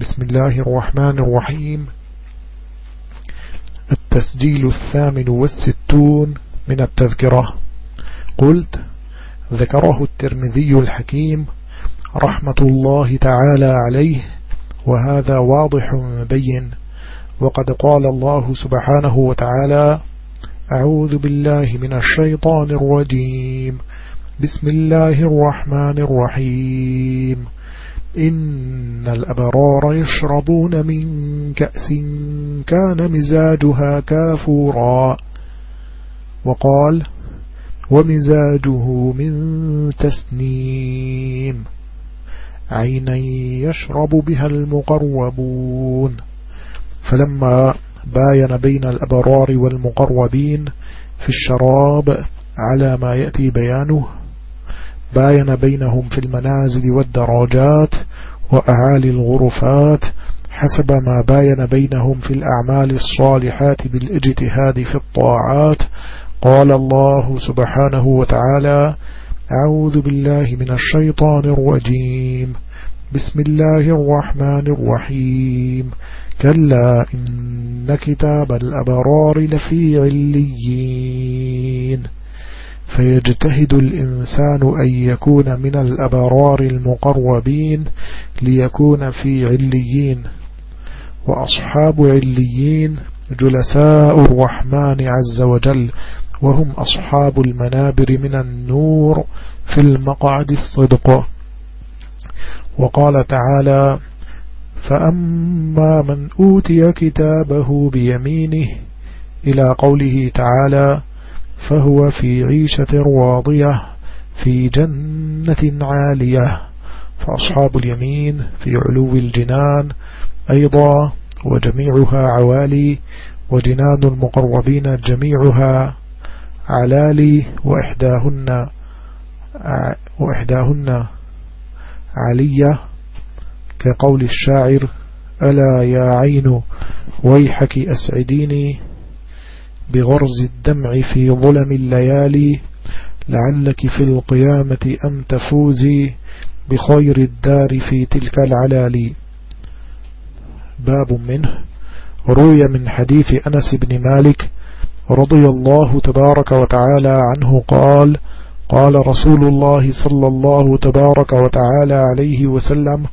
بسم الله الرحمن الرحيم. التسجيل الثامن والستون من التذكرة. قلت ذكره الترمذي الحكيم رحمة الله تعالى عليه وهذا واضح مبين. وقد قال الله سبحانه وتعالى أعوذ بالله من الشيطان الرجيم. بسم الله الرحمن الرحيم. إن الأبرار يشربون من كأس كان مزاجها كافورا. وقال ومزاجه من تسنيم. عينا يشرب بها المقربون. فلما باين بين الأبرار والمقربين في الشراب على ما يأتي بيانه باين بينهم في المنازل والدراجات وأعالي الغرفات حسب ما باين بينهم في الأعمال الصالحات بالإجتهاد في الطاعات. قال الله سبحانه وتعالى أعوذ بالله من الشيطان الرجيم. بسم الله الرحمن الرحيم. كلا إن كتاب الأبرار لفي عليين. فيجتهد الإنسان أن يكون من الأبرار المقربين ليكون في عليين وأصحاب عليين جلساء الرحمن عز وجل وهم أصحاب المنابر من النور في المقعد الصدق. وقال تعالى فأما من أوتي كتابه بيمينه إلى قوله تعالى فهو في عيشة راضية في جنة عالية. فأصحاب اليمين في علو الجنان أيضا وجميعها عوالي وجنان المقربين جميعها علالي وإحداهن وإحداهن علية. كقول الشاعر ألا يا عين ويحك أسعديني؟ بغرز الدمع في ظلم الليالي لعلك في القيامة أم تفوزي بخير الدار في تلك العلالي باب منه روي من حديث أنس بن مالك رضي الله تبارك وتعالى عنه قال قال رسول الله صلى الله تبارك وتعالى عليه وسلم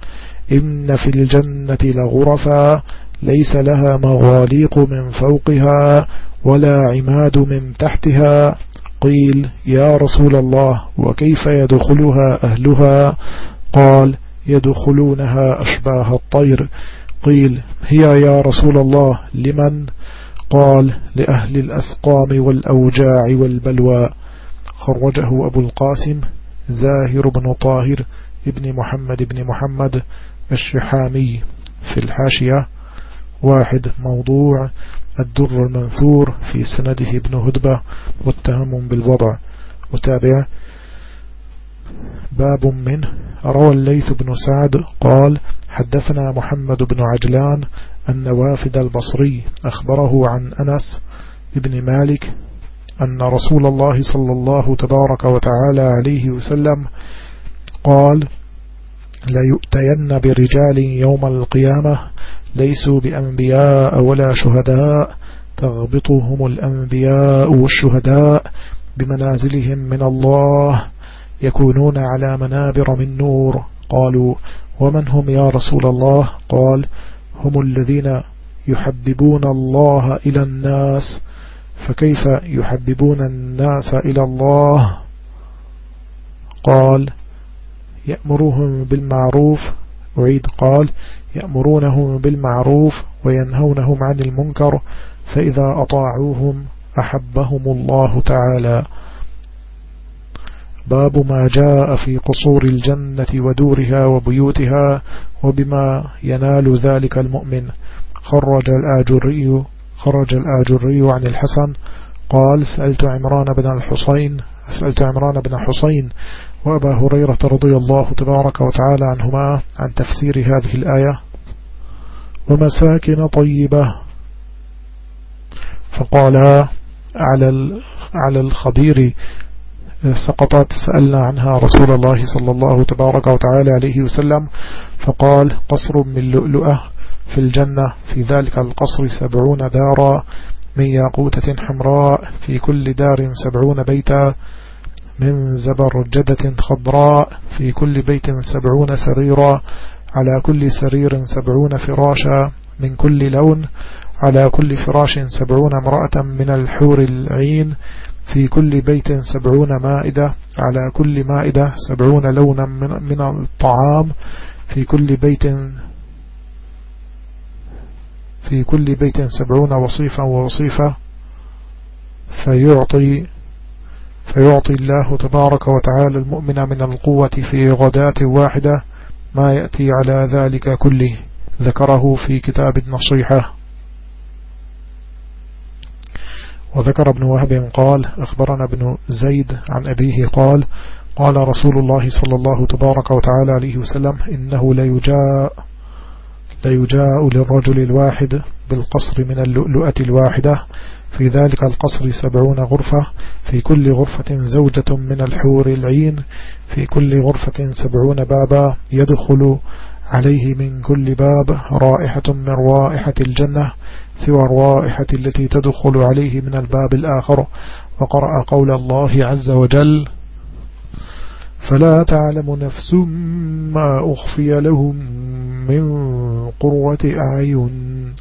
إن في الجنة لغرفا ليس لها مغاليق من فوقها ولا عماد من تحتها. قيل يا رسول الله وكيف يدخلها أهلها؟ قال يدخلونها أشباه الطير. قيل هي يا رسول الله لمن؟ قال لأهل الأسقام والأوجاع والبلوى. خرجه أبو القاسم زاهر بن طاهر ابن محمد بن محمد الشحامي في الحاشية. واحد موضوع الدر المنثور في سنده ابن هدبة والتهم بالوضع. وتابع باب منه روى الليث بن سعد قال حدثنا محمد بن عجلان أن وافد البصري أخبره عن أنس ابن مالك أن رسول الله صلى الله تبارك وتعالى عليه وسلم قال ليؤتين برجال يوم القيامة ليسوا بأنبياء ولا شهداء تغبطهم الأنبياء والشهداء بمنازلهم من الله يكونون على منابر من نور. قالوا ومن هم يا رسول الله؟ قال هم الذين يحببون الله إلى الناس. فكيف يحببون الناس إلى الله؟ قال يأمرهم بالمعروف أعيد قال يأمرونهم بالمعروف وينهونهم عن المنكر فإذا أطاعوهم أحبهم الله تعالى. باب ما جاء في قصور الجنة ودورها وبيوتها وبما ينال ذلك المؤمن. خرج الآجري خرج الآجري عن الحسن قال سألت عمران بن الحسين سألت عمران بن حسين وأبا هريرة رضي الله تبارك وتعالى عنهما عن تفسير هذه الآية. ومساكن طيبة. فقال على على الخبير سقطت سألنا عنها رسول الله صلى الله تبارك وتعالى عليه وسلم. فقال قصر من لؤلؤة في الجنة في ذلك القصر سبعون دارا من ياقوتة حمراء في كل دار سبعون بيتا. من زبرجدة خضراء في كل بيت سبعون سريرا على كل سرير سبعون فراشا من كل لون على كل فراش سبعون امرأة من الحور العين في كل بيت سبعون مائدة على كل مائدة سبعون لونا من الطعام في كل بيت في كل بيت سبعون وصيفا ووصيفة فيعطي فيعطي الله تبارك وتعالى المؤمن من القوة في غداة واحدة ما يأتي على ذلك كله. ذكره في كتاب النصيحة وذكر ابن وهب قال أخبرنا ابن زيد عن أبيه قال قال رسول الله صلى الله تبارك وتعالى عليه وسلم إنه ليجاء ليجاء للرجل الواحد بالقصر من اللؤلؤة الواحدة في ذلك القصر سبعون غرفة في كل غرفة زوجة من الحور العين في كل غرفة سبعون بابا يدخل عليه من كل باب رائحة من روائحة الجنة سوى الرائحة التي تدخل عليه من الباب الآخر. وقرأ قول الله عز وجل فلا تعلم نفس ما أخفي لهم من قروة أعين.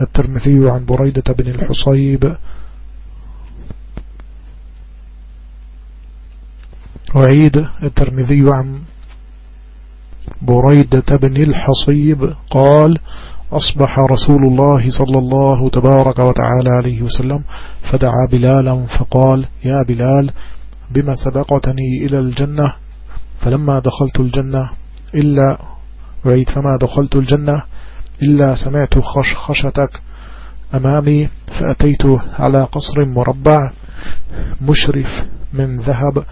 الترمذي عن بريدة بن الحصيب. وعيد. الترمذي عن بريدة بن الحصيب. قال أصبح رسول الله صلى الله تبارك وتعالى عليه وسلم فدعا بلالا فقال يا بلال بما سبقتني إلى الجنة فلما دخلت الجنة إلا وعيد فما دخلت الجنة إلا سمعت خشخشتك أمامي فأتيت على قصر مربع مشرف من ذهب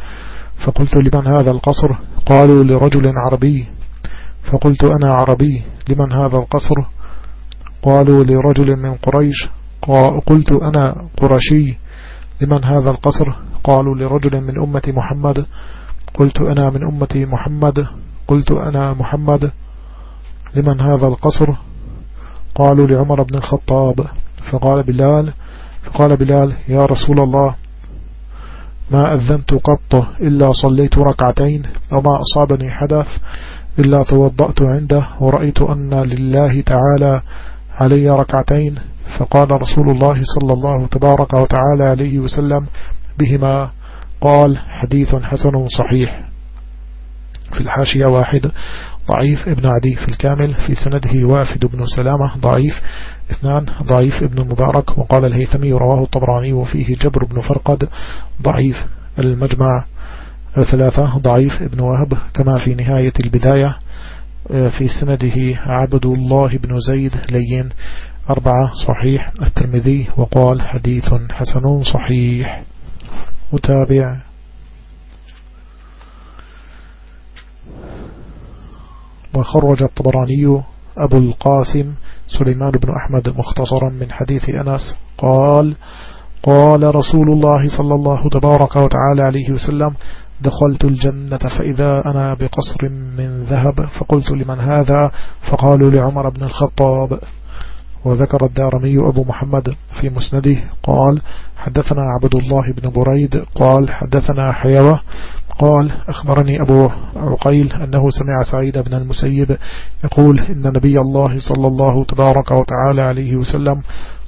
فقلت لمن هذا القصر؟ قالوا لرجل عربي. فقلت أنا عربي لمن هذا القصر؟ قالوا لرجل من قريش. قلت أنا قرشي. لمن هذا القصر؟ قالوا لرجل من أمة محمد. قلت أنا من أمة محمد. قلت أنا محمد. لمن هذا القصر؟ قالوا لعمر بن الخطاب. فقال بلال فقال بلال يا رسول الله ما أذنت قط إلا صليت ركعتين وما أصابني حدث إلا توضأت عنده ورأيت أن لله تعالى علي ركعتين. فقال رسول الله صلى الله تبارك وتعالى عليه وسلم بهما قال حديث حسن صحيح. في الحاشية واحد ضعيف ابن عدي في الكامل في سنده وافد بن سلامة ضعيف. اثنان ضعيف ابن المبارك وقال الهيثمي رواه الطبراني وفيه جبر بن فرقد ضعيف المجمع. ثلاثة ضعيف ابن وهب كما في نهاية البداية في سنده عبد الله بن زيد لين. أربعة صحيح الترمذي وقال حديث حسن صحيح. متابع. وخرج الطبراني أبو القاسم سليمان بن أحمد مختصرا من حديث أنس. قال قال رسول الله صلى الله تبارك وتعالى عليه وسلم دخلت الجنة فإذا أنا بقصر من ذهب. فقلت لمن هذا؟ فقالوا لعمر بن الخطاب. وذكر الدارمي أبو محمد في مسنده قال حدثنا عبد الله بن بريد قال حدثنا حيوة قال أخبرني أبو عقيل أنه سمع سعيد بن المسيب يقول إن نبي الله صلى الله تبارك وتعالى عليه وسلم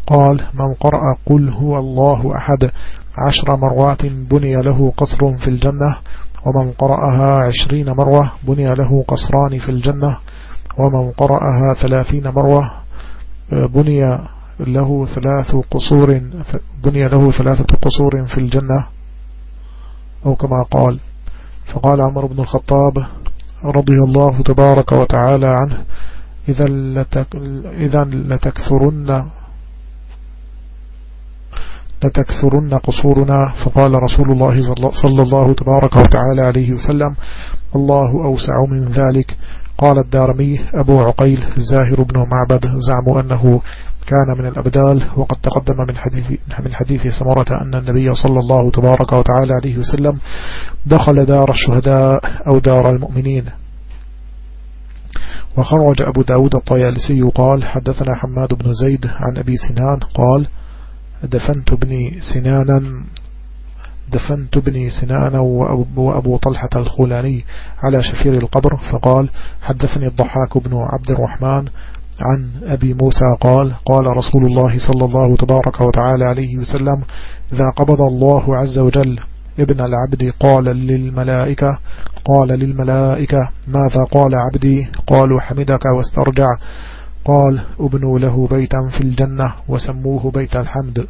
قال من قرأ قل هو الله أحد عشر مرات بني له قصر في الجنة ومن قرأها عشرين مرة بني له قصران في الجنة ومن قرأها ثلاثين مرة بني له ثلاث قصور بني له ثلاثة قصور في الجنة أو كما قال. فقال عمر بن الخطاب رضي الله تبارك وتعالى عنه إذا, إذا لتكثرن لتكثرن قصورنا. فقال رسول الله صلى الله تبارك وتعالى عليه وسلم الله أوسع من ذلك. قال الدارمي أبو عقيل زاهر بن معبد زعموا أنه كان من الأبدال وقد تقدم من حديث, من حديث سمرة أن النبي صلى الله تبارك وتعالى عليه وسلم دخل دار الشهداء أو دار المؤمنين. وخرج أبو داود الطيالسي قال حدثنا حماد بن زيد عن أبي سنان قال دفنت ابني سنانا دفنت ابني سنان وأبو طلحة الخولاني على شفير القبر فقال حدثني الضحاك بن عبد الرحمن عن أبي موسى قال قال رسول الله صلى الله تبارك وتعالى عليه وسلم إذا قبض الله عز وجل ابن العبد قال للملائكة قال للملائكة ماذا قال عبدي؟ قالوا حمدك واسترجع. قال ابنوا له بيتا في الجنة وسموه بيت الحمد.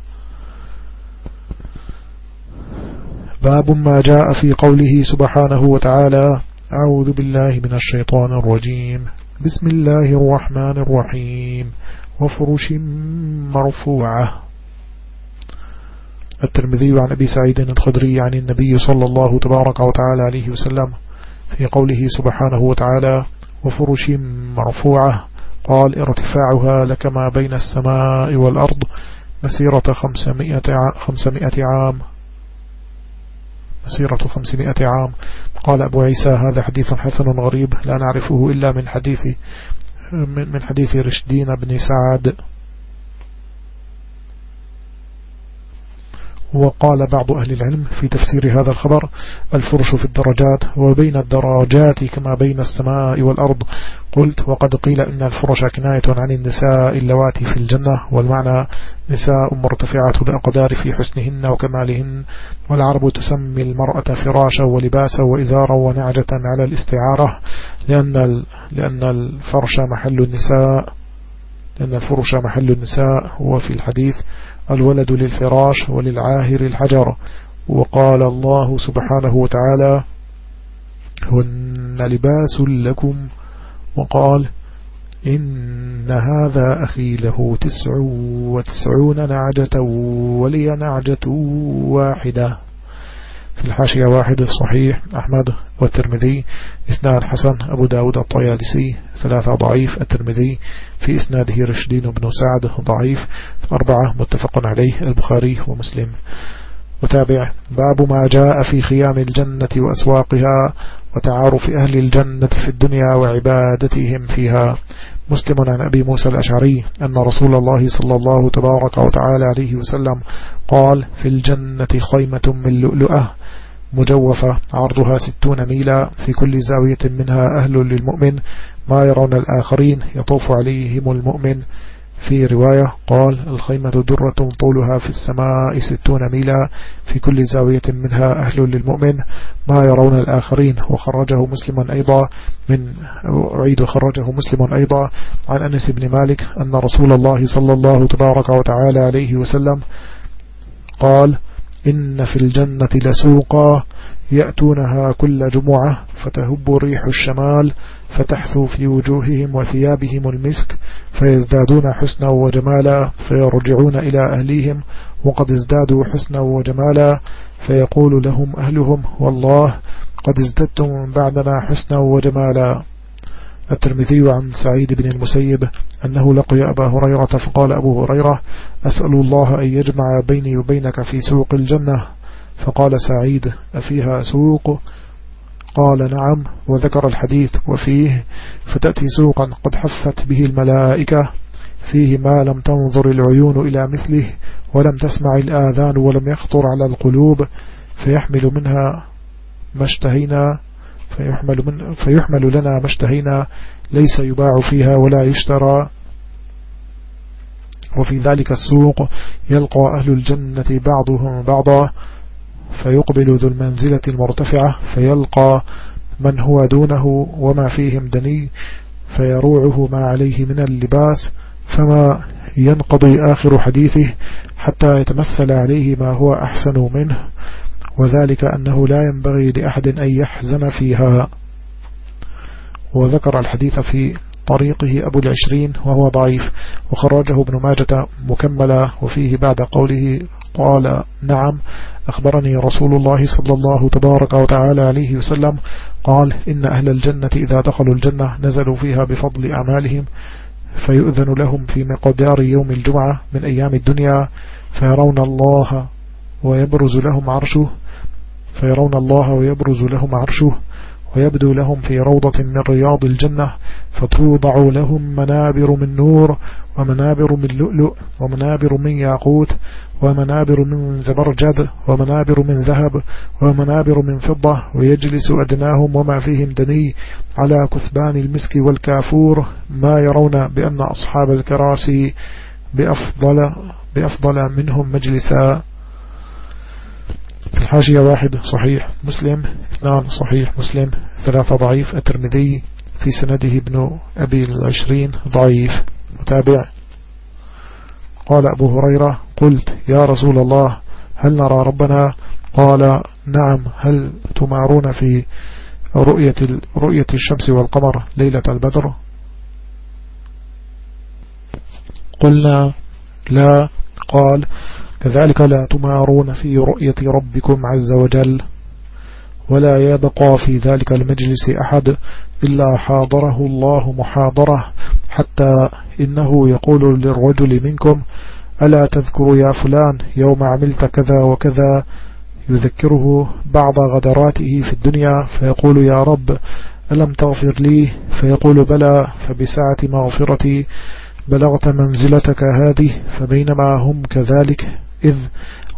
باب ما جاء في قوله سبحانه وتعالى أعوذ بالله من الشيطان الرجيم. بسم الله الرحمن الرحيم. وفرش مرفوعة. الترمذي عن أبي سعيد الخدري عن النبي صلى الله تبارك وتعالى عليه وسلم في قوله سبحانه وتعالى وفرش مرفوعة. قال ارتفاعها لكما بين السماء والأرض مسيرة خمسمائة عام مسيرة خمسمائة عام. قال أبو عيسى هذا حديث حسن غريب لا نعرفه إلا من حديث من حديث رشدين بن سعد. وقال بعض أهل العلم في تفسير هذا الخبر الفرش في الدرجات وبين الدرجات كما بين السماء والأرض. قلت وقد قيل إن الفرش كناية عن النساء اللواتي في الجنة والمعنى نساء مرتفعة الأقدار في حسنهن وكمالهن والعرب تسمي المرأة فراشا ولباسا وإزارا ونعجة على الاستعارة لأن, لأن الفرش محل النساء لأن الفرش محل النساء وفي الحديث الولد للفراش وللعاهر الحجر. وقال الله سبحانه وتعالى هن لباس لكم. وقال إن هذا أخي له تسع وتسعون نعجة ولي نعجة واحدة. في الحاشية واحد صحيح أحمد والترمذي إسناد حسن أبو داود الطيالسي ثلاثة ضعيف الترمذي في إسناده رشدين بن سعد ضعيف أربعة متفق عليه البخاري ومسلم. وتابع باب ما جاء في خيام الجنة وأسواقها وتعارف أهل الجنة في الدنيا وعبادتهم فيها. مسلم عن أبي موسى الأشعري أن رسول الله صلى الله تبارك وتعالى عليه وسلم قال في الجنة خيمة من لؤلؤة مجوفة عرضها ستون ميلا في كل زاوية منها أهل للمؤمن ما يرون الآخرين يطوف عليهم المؤمن في رواية قال الخيمة درة طولها في السماء ستون ميلا في كل زاوية منها أهل للمؤمن ما يرون الآخرين. وخرجه مسلم أيضا من أعيد خرجه مسلم أيضا عن أنس بن مالك أن رسول الله صلى الله تبارك وتعالى عليه وسلم قال إن في الجنة لسوقا يأتونها كل جمعة فتهب ريح الشمال فتحثو في وجوههم وثيابهم المسك فيزدادون حسنا وجمالا فيرجعون إلى أهليهم وقد ازدادوا حسنا وجمالا فيقول لهم أهلهم والله قد ازددتم بعدنا حسنا وجمالا. الترمذي عن سعيد بن المسيب أنه لقي أبا هريرة فقال أبو هريرة أسأل الله أن يجمع بيني وبينك في سوق الجنة. فقال سعيد أفيها سوق؟ قال نعم وذكر الحديث وفيه فتأتي سوقا قد حفت به الملائكة فيه ما لم تنظر العيون إلى مثله ولم تسمع الآذان ولم يخطر على القلوب فيحمل منها ما اشتهينا فيحمل, من فيحمل لنا ما اشتهينا ليس يباع فيها ولا يشترى. وفي ذلك السوق يلقى أهل الجنة بعضهم بعضا فيقبل ذو المنزلة المرتفعة فيلقى من هو دونه وما فيهم دني فيروعه ما عليه من اللباس فما ينقضي آخر حديثه حتى يتمثل عليه ما هو أحسن منه وذلك أنه لا ينبغي لأحد أن يحزن فيها. وذكر الحديث في طريقه أبو العشرين وهو ضعيف وخرجه ابن ماجة مكملا وفيه بعد قوله قال نعم أخبرني رسول الله صلى الله تبارك وتعالى عليه وسلم قال إن أهل الجنة إذا دخلوا الجنة نزلوا فيها بفضل أعمالهم فيؤذن لهم في مقدار يوم الجمعة من أيام الدنيا فيرون الله ويبرز لهم عرشه فيرون الله ويبرز لهم عرشه ويبدو لهم في روضة من رياض الجنة فتوضع لهم منابر من نور ومنابر من لؤلؤ ومنابر من ياقوت ومنابر من زبرجد ومنابر من ذهب ومنابر من فضة ويجلس أدناهم وما فيهم دني على كثبان المسك والكافور ما يرون بأن أصحاب الكراسي بأفضل, بأفضل منهم مجلسا. الحاشية واحد صحيح. مسلم اثنان صحيح. مسلم ثلاثة ضعيف. الترمذي في سنده ابن أبي العشرين ضعيف. متابع. قال أبو هريرة قلت يا رسول الله هل نرى ربنا؟ قال نعم. هل تمارون في رؤية, رؤية الشمس والقمر ليلة البدر؟ قلنا لا. قال كذلك لا تمارون في رؤية ربكم عز وجل ولا يبقى في ذلك المجلس أحد إلا حاضره الله محاضرة حتى إنه يقول للرجل منكم ألا تذكر يا فلان يوم عملت كذا وكذا؟ يذكره بعض غدراته في الدنيا فيقول يا رب ألم تغفر لي؟ فيقول بلى فبسعة مغفرتي بلغت منزلتك هذه فبينما هم كذلك إذ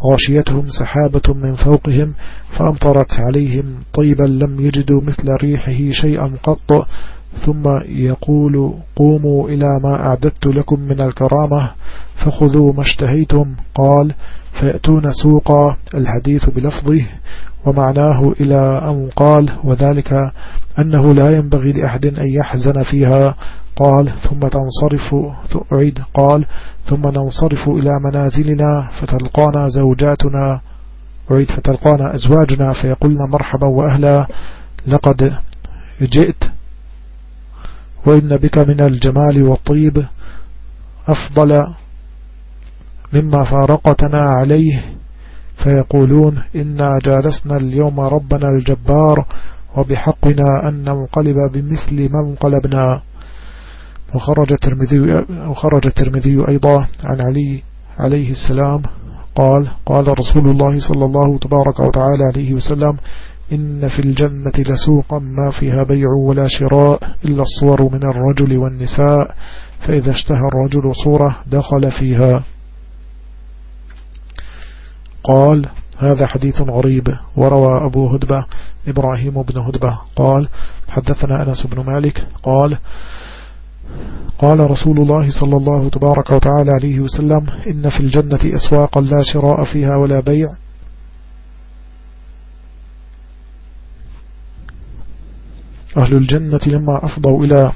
غاشيتهم سحابة من فوقهم فأمطرت عليهم طيبا لم يجدوا مثل ريحه شيئا قط. ثم يقول قوموا إلى ما أعددت لكم من الكرامة فخذوا ما اشتهيتم. قال فيأتون سوقا الحديث بلفظه ومعناه إلى أن قال وذلك أنه لا ينبغي لأحد أن يحزن فيها قال ثم تنصرف أعيد قال ثم ننصرف إلى منازلنا فتلقانا زوجاتنا أعيد فتلقانا أزواجنا فيقولن مرحبا وأهلا لقد جئت وإن بك من الجمال والطيب أفضل مما فارقتنا عليه. فيقولون إنا جالسنا اليوم ربنا الجبار وبحقنا أن ننقلب بمثل ما انقلبنا وخرج الترمذي, وخرج الترمذي أيضا عن علي عليه السلام قال قال رسول الله صلى الله تبارك وتعالى عليه وسلم إن في الجنة لسوقا ما فيها بيع ولا شراء إلا الصور من الرجل والنساء فإذا اشتهى الرجل صورة دخل فيها. قال هذا حديث غريب وروى أبو هدبة إبراهيم بن هدبة. قال حدثنا أنس بن مالك قال قال رسول الله صلى الله تبارك وتعالى عليه وسلم إن في الجنة أسواقا لا شراء فيها ولا بيع. أهل الجنة لما أفضوا إلى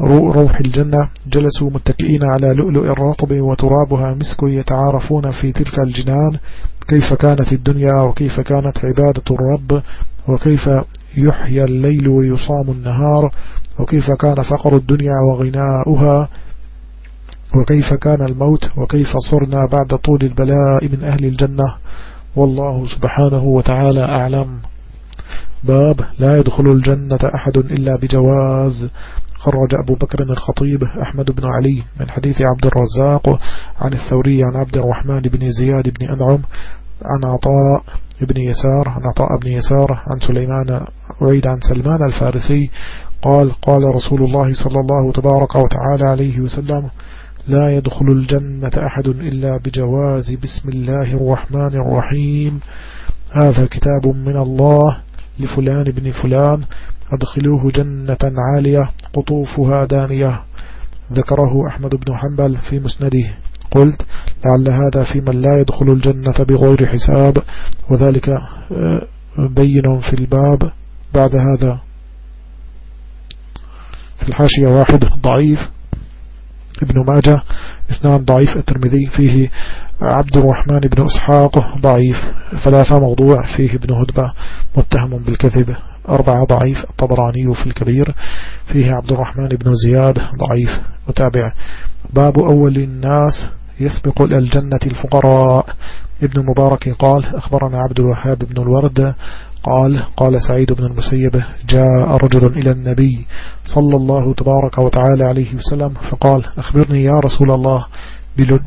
روح الجنة جلسوا متكئين على لؤلؤ الرطب وترابها مسك يتعارفون في تلك الجنان كيف كانت الدنيا وكيف كانت عبادة الرب وكيف يحيى الليل ويصام النهار وكيف كان فقر الدنيا وغناؤها وكيف كان الموت وكيف صرنا بعد طول البلاء من أهل الجنة. والله سبحانه وتعالى أعلم. باب لا يدخل الجنة أحد إلا بجواز. خرج أبو بكر الخطيب أحمد بن علي من حديث عبد الرزاق عن الثوري عن عبد الرحمن بن زياد بن أنعم عن عطاء بن يسار عن عطاء بن يسار عن سليمان أعيد عن سلمان الفارسي قال قال رسول الله صلى الله تبارك وتعالى عليه وسلم لا يدخل الجنة أحد إلا بجواز بسم الله الرحمن الرحيم. هذا كتاب من الله لفلان بن فلان. أدخلوه جنة عالية قطوفها دانية. ذكره أحمد بن حنبل في مسنده. قلت لعل هذا في من لا يدخل الجنة بغير حساب. وذلك آه، بين في الباب. بعد هذا. في الحاشية واحد ضعيف. ابن ماجه اثنان ضعيف. الترمذي فيه عبد الرحمن بن إسحاق ضعيف. ثلاثة موضوع فيه ابن هدبة متهم بالكذب. أربعة ضعيف. الطبراني في الكبير فيه عبد الرحمن بن زياد ضعيف. متابع. باب أول الناس يسبق الجنة الفقراء. ابن مبارك قال أخبرنا عبد الوهاب بن الورد قال قال سعيد بن المسيب جاء رجل إلى النبي صلى الله تبارك وتعالى عليه وسلم فقال أخبرني يا رسول الله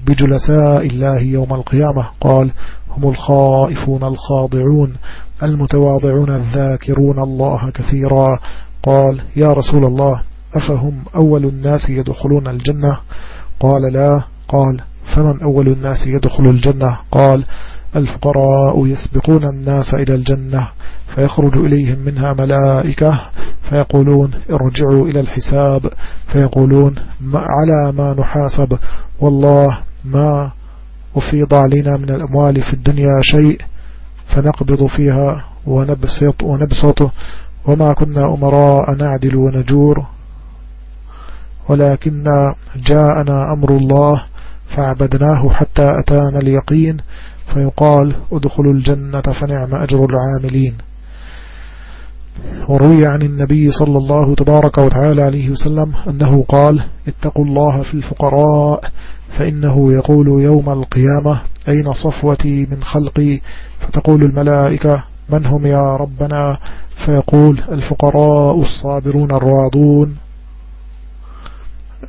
بجلساء الله يوم القيامة. قال هم الخائفون الخاضعون المتواضعون الذاكرون الله كثيرا. قال يا رسول الله أفهم أول الناس يدخلون الجنة؟ قال لا. قال فمن أول الناس يدخل الجنة؟ قال الفقراء يسبقون الناس إلى الجنة فيخرج إليهم منها ملائكة فيقولون ارجعوا إلى الحساب فيقولون ما على ما نحاسب والله ما أفيض علينا من الأموال في الدنيا شيء فنقبض فيها ونبسط ونبسط وما كنا أمراء نعدل ونجور ولكن جاءنا أمر الله فعبدناه حتى أتانا اليقين فيقال ادخلوا الجنة فنعم أجر العاملين. وروي عن النبي صلى الله تبارك وتعالى عليه وسلم أنه قال اتقوا الله في الفقراء فإنه يقول يوم القيامة أين صفوتي من خلقي؟ فتقول الملائكة من هم يا ربنا؟ فيقول الفقراء الصابرون الراضون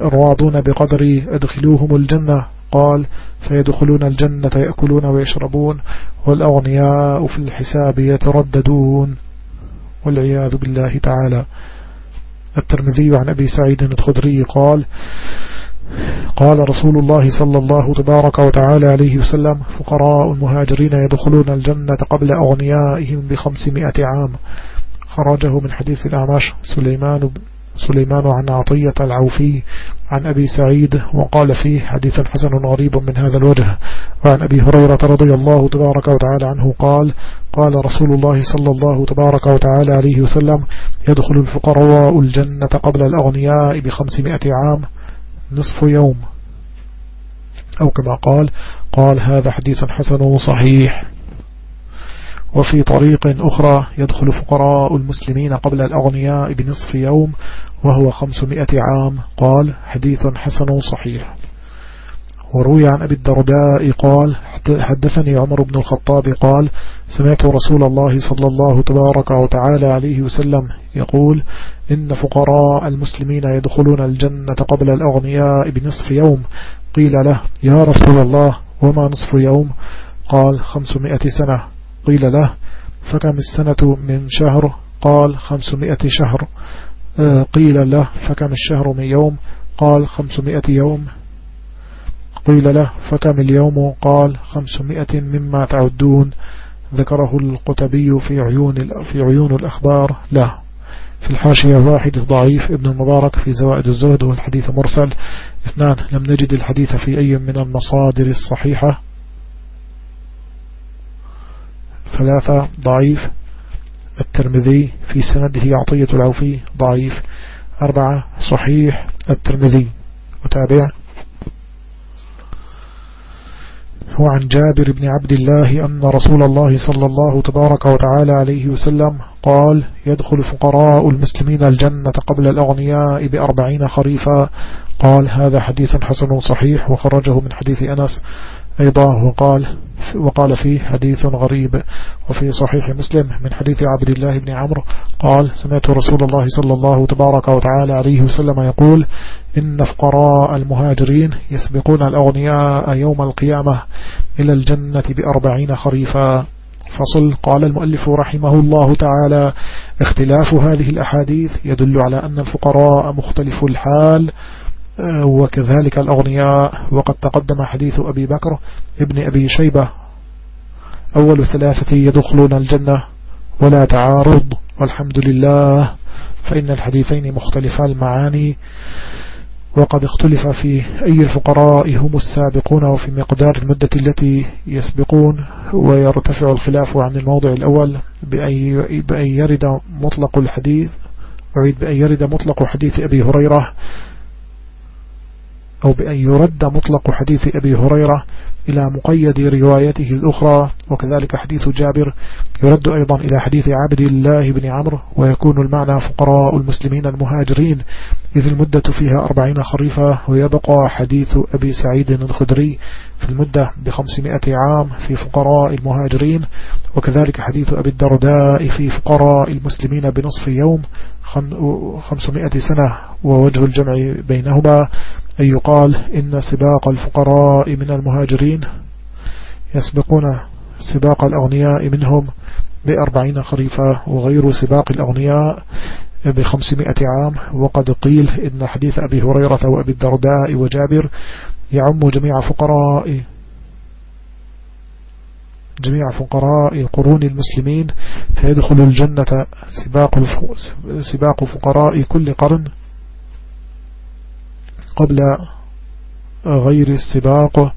الراضون بقدر أدخلوهم الجنة. قال فيدخلون الجنة يأكلون ويشربون والأغنياء في الحساب يترددون. والعياذ بالله تعالى. الترمذي عن أبي سعيد الخدري قال قال رسول الله صلى الله تبارك وتعالى عليه وسلم فقراء المهاجرين يدخلون الجنة قبل أغنيائهم بخمسمائة عام. خرجه من حديث الأعماش سليمان سليمان عن عطية العوفي عن أبي سعيد وقال فيه حديث حسن غريب من هذا الوجه. وعن أبي هريرة رضي الله تبارك وتعالى عنه قال قال رسول الله صلى الله تبارك وتعالى عليه وسلم يدخل الفقراء الجنة قبل الأغنياء بخمسمائة عام نصف يوم. أو كما قال قال هذا حديث حسن صحيح. وفي طريق أخرى يدخل فقراء المسلمين قبل الأغنياء بنصف يوم وهو خمسمائة عام. قال حديث حسن صحيح. وروي عن أبي الدرداء قال حدثني عمر بن الخطاب قال سمعت رسول الله صلى الله تبارك وتعالى عليه وسلم يقول إن فقراء المسلمين يدخلون الجنة قبل الأغنياء بنصف يوم. قيل له يا رسول الله وما نصف يوم؟ قال خمسمائة سنة. قيل له فكم السنة من شهر؟ قال خمسمائة شهر. آه، قيل له فكم الشهر من يوم؟ قال خمسمائة يوم. قيل له فكم اليوم؟ قال خمسمائة مما تعدون. ذكره القتبي في عيون في عيون الأخبار له. في الحاشية واحد ضعيف ابن المبارك في زوائد الزهد والحديث مرسل. اثنان لم نجد الحديث في أي من المصادر الصحيحة. ثلاثة ضعيف. الترمذي في سنده عطية العوفي ضعيف. أربعة صحيح. الترمذي. وتابع هو عن جابر بن عبد الله أن رسول الله صلى الله تبارك وتعالى عليه وسلم قال يدخل فقراء المسلمين الجنة قبل الأغنياء بأربعين خريفا. قال هذا حديث حسن صحيح وخرجه من حديث أنس. أيضا وقال وقال فيه حديث غريب وفي صحيح مسلم من حديث عبد الله بن عمرو قال سمعت رسول الله صلى الله تبارك وتعالى عليه وسلم يقول إن فقراء المهاجرين يسبقون الأغنياء يوم القيامة إلى الجنة بأربعين خريفا. فصل. قال المؤلف رحمه الله تعالى اختلاف هذه الأحاديث يدل على أن الفقراء مختلف الحال وكذلك الأغنياء. وقد تقدم حديث أبي بكر ابن أبي شيبة. أول ثلاثة يدخلون الجنة ولا تعارض والحمد لله. فإن الحديثين مختلفا المعاني. وقد اختلف في أي الفقراء هم السابقون وفي مقدار المدة التي يسبقون. ويرتفع الخلاف عن الموضع الأول بأن يرد مطلق الحديث وعيد بأن يرد مطلق حديث أبي هريرة. أو بأن يرد مطلق حديث أبي هريرة إلى مقيد روايته الأخرى وكذلك حديث جابر يرد أيضا إلى حديث عبد الله بن عمرو ويكون المعنى فقراء المسلمين المهاجرين. إذ المدة فيها أربعين خريفة ويبقى حديث أبي سعيد الخدري في المدة بخمسمائة عام في فقراء المهاجرين وكذلك حديث أبي الدرداء في فقراء المسلمين بنصف يوم خمسمائة سنة ووجه الجمع بينهما أن يقال إن سباق الفقراء من المهاجرين يسبقون سباق الأغنياء منهم بأربعين خريفة وغير سباق الأغنياء بخمسمائة عام وقد قيل إن حديث أبي هريرة وأبي الدرداء وجابر يعم جميع فقراء جميع فقراء قرون المسلمين فيدخل الجنة سباق, سباق فقراء كل قرن قبل غير السباق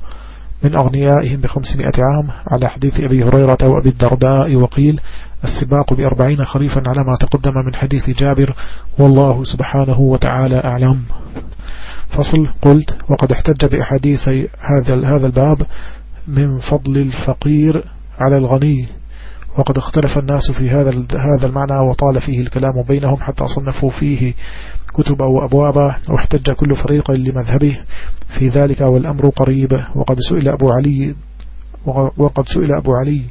من أغنيائهم بخمسمائة عام. على حديث أبي هريرة وأبي الدرداء وقيل السباق بأربعين خريفا على ما تقدم من حديث جابر والله سبحانه وتعالى أعلم. فصل قلت وقد احتج بأحاديث هذا هذا الباب من فضل الفقير على الغني. وقد اختلف الناس في هذا هذا المعنى وطال فيه الكلام بينهم حتى صنفوا فيه كتبا وأبوابا واحتج كل فريق لمذهبه. في ذلك والأمر قريب. وقد سئل أبو علي وقد سئل أبو علي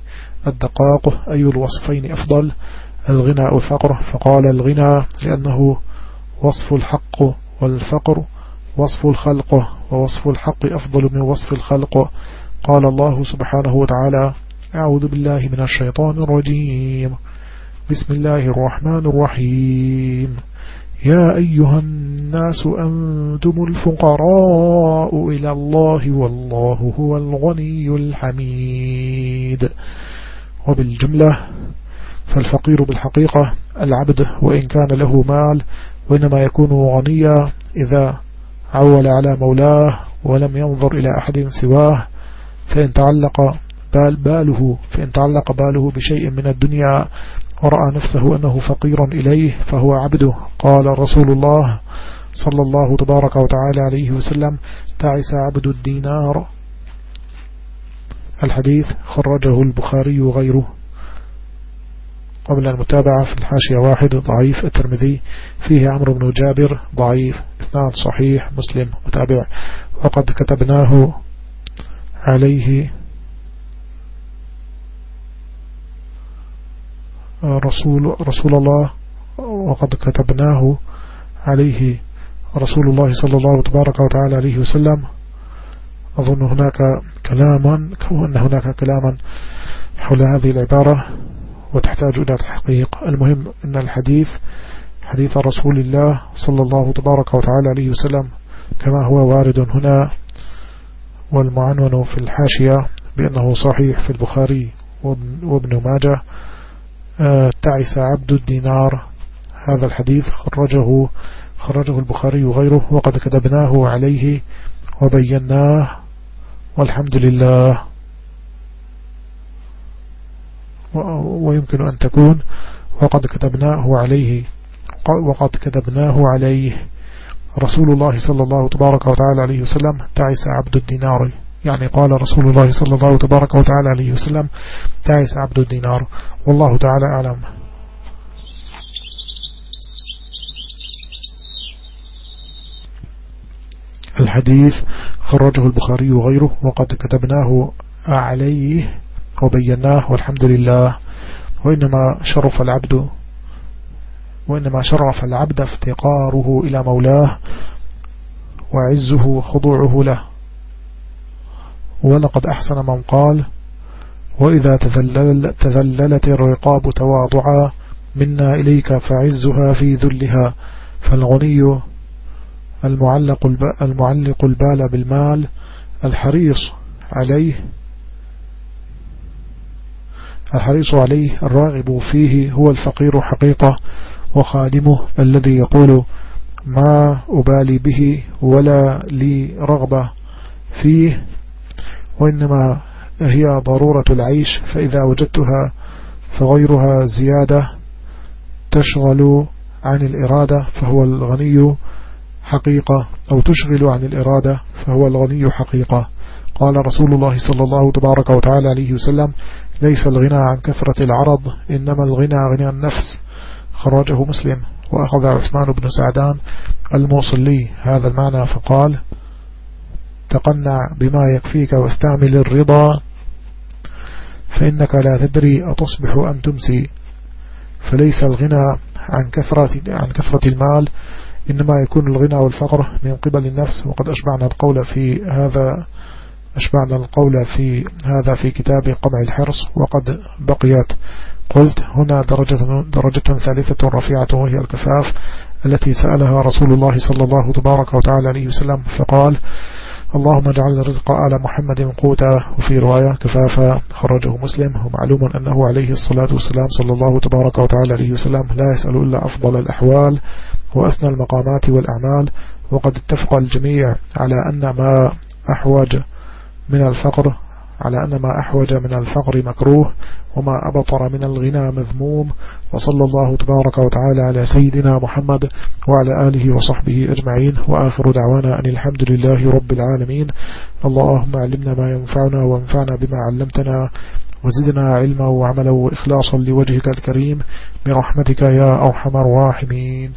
الدقاق أي الوصفين أفضل؟ الغنى أو الفقر. فقال الغنى لأنه وصف الحق والفقر وصف الخلق ووصف الحق أفضل من وصف الخلق. قال الله سبحانه وتعالى أعوذ بالله من الشيطان الرجيم. بسم الله الرحمن الرحيم. يا أيها الناس أنتم الفقراء إلى الله والله هو الغني الحميد. وبالجملة فالفقير بالحقيقة العبد وإن كان له مال وإنما يكون غنيا إذا عول على مولاه ولم ينظر إلى أحد سواه فإن تعلق بال باله فإن تعلق باله بشيء من الدنيا ورأى نفسه أنه فقير إليه فهو عبده قال رسول الله صلى الله تبارك وتعالى عليه وسلم تعس عبد الدينار. الحديث خرجه البخاري وغيره. قبل المتابعة في الحاشية واحد ضعيف الترمذي. فيه عمرو بن جابر ضعيف اثنان صحيح مسلم متابع. وقد كتبناه عليه رسول, رسول الله. وقد كتبناه عليه رسول الله صلى الله تبارك وتعالى عليه وسلم. أظن هناك كلاما أن هناك كلاما حول هذه العبارة وتحتاج إلى تحقيق. المهم أن الحديث حديث رسول الله صلى الله تبارك وتعالى عليه وسلم كما هو وارد هنا والمعنون في الحاشية بأنه صحيح في البخاري وابن ماجه. آه، تعس عبد الدينار. هذا الحديث خرجه خرجه البخاري وغيره وقد كتبناه عليه وبيناه والحمد لله. ويمكن أن تكون. وقد كتبناه عليه. وقد كتبناه عليه. رسول الله صلى الله تبارك وتعالى عليه وسلم. تعس عبد الدينار. يعني قال رسول الله صلى الله تبارك وتعالى عليه وسلم. تعس عبد الدينار. والله تعالى أعلم. الحديث خرجه البخاري وغيره وقد كتبناه عليه وبيناه والحمد لله. وإنما شرف العبد وإنما شرف العبد افتقاره إلى مولاه وعزه خضوعه له. ولقد أحسن من قال وإذا تذلل تذللت الرقاب تواضعا منا إليك فعزها في ذلها فالغني المعلق, المعلق البال بالمال الحريص عليه الحريص عليه الراغب فيه هو الفقير حقيقة وخادمه الذي يقول ما أبالي به ولا لي رغبة فيه وإنما هي ضرورة العيش فإذا وجدتها فغيرها زيادة تشغل عن الإرادة فهو الغني حقيقة أو تشغل عن الإرادة فهو الغني حقيقة. قال رسول الله صلى الله تبارك وتعالى عليه وسلم ليس الغنى عن كثرة العرض إنما الغنى غنى النفس. خرجه مسلم. وأخذ عثمان بن سعدان الموصلي هذا المعنى فقال تقنع بما يكفيك واستعمل الرضا فإنك لا تدري أتصبح أم تمسي. فليس الغنى عن كثرة, عن كثرة المال إنما يكون الغنى والفقر من قبل النفس وقد أشبعنا القول في هذا أشبعنا القول في هذا في كتاب قمع الحرص وقد بقيت. قلت هنا درجة, درجة ثالثة رفيعة وهي الكفاف التي سألها رسول الله صلى الله تبارك وتعالى عليه وسلم فقال اللهم اجعل رزق آل محمد قوتا. وفي رواية كفافا. خرجه مسلم ومعلوم أنه عليه الصلاة والسلام صلى الله تبارك وتعالى عليه وسلم لا يسأل إلا أفضل الأحوال. وأسنى المقامات والأعمال وقد اتفق الجميع على أن ما أحوج من الفقر على أن ما أحوج من الفقر مكروه وما أبطر من الغنى مذموم. وصلى الله تبارك وتعالى على سيدنا محمد وعلى آله وصحبه أجمعين. وآخر دعوانا أن الحمد لله رب العالمين. اللهم علمنا ما ينفعنا وانفعنا بما علمتنا وزدنا علما وعملا وإخلاصا لوجهك الكريم. برحمتك يا أرحم الراحمين.